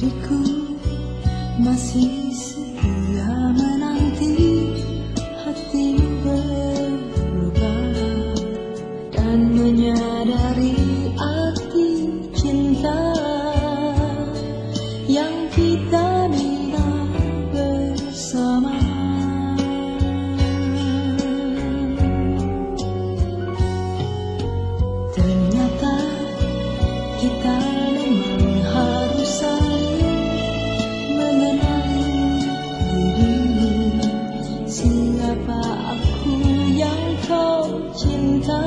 rico, macizo. Cinta.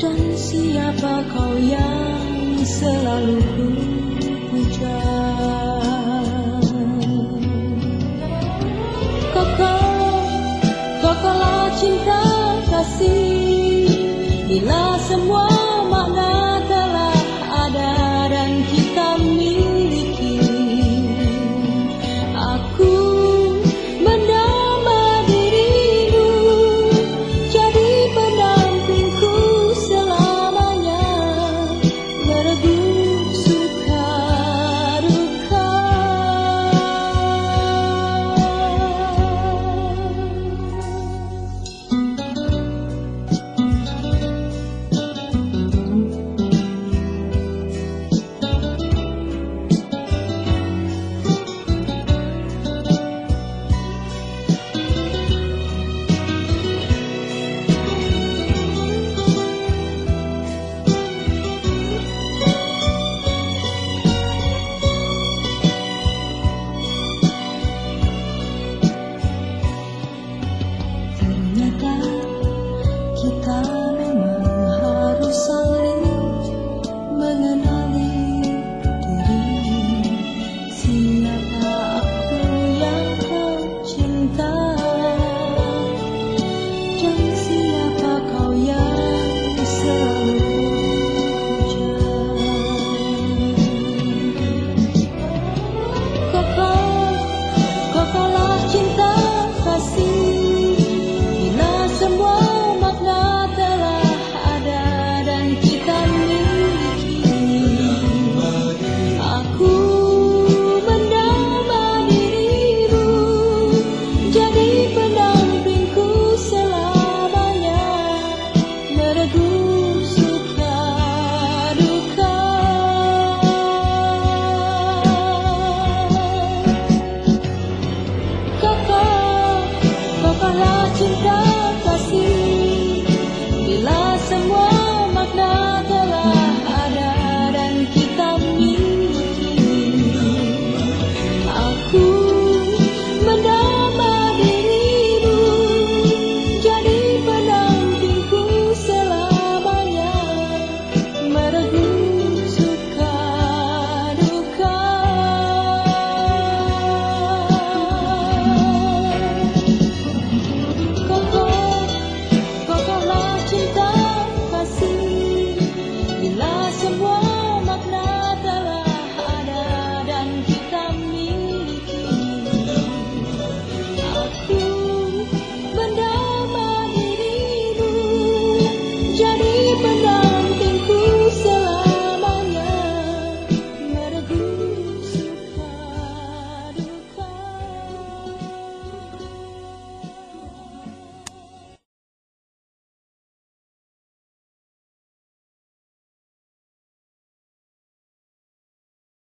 Dan siapa kau yang selalu ku puja Kokoh, kokohlah cinta kasih. Bila semua world.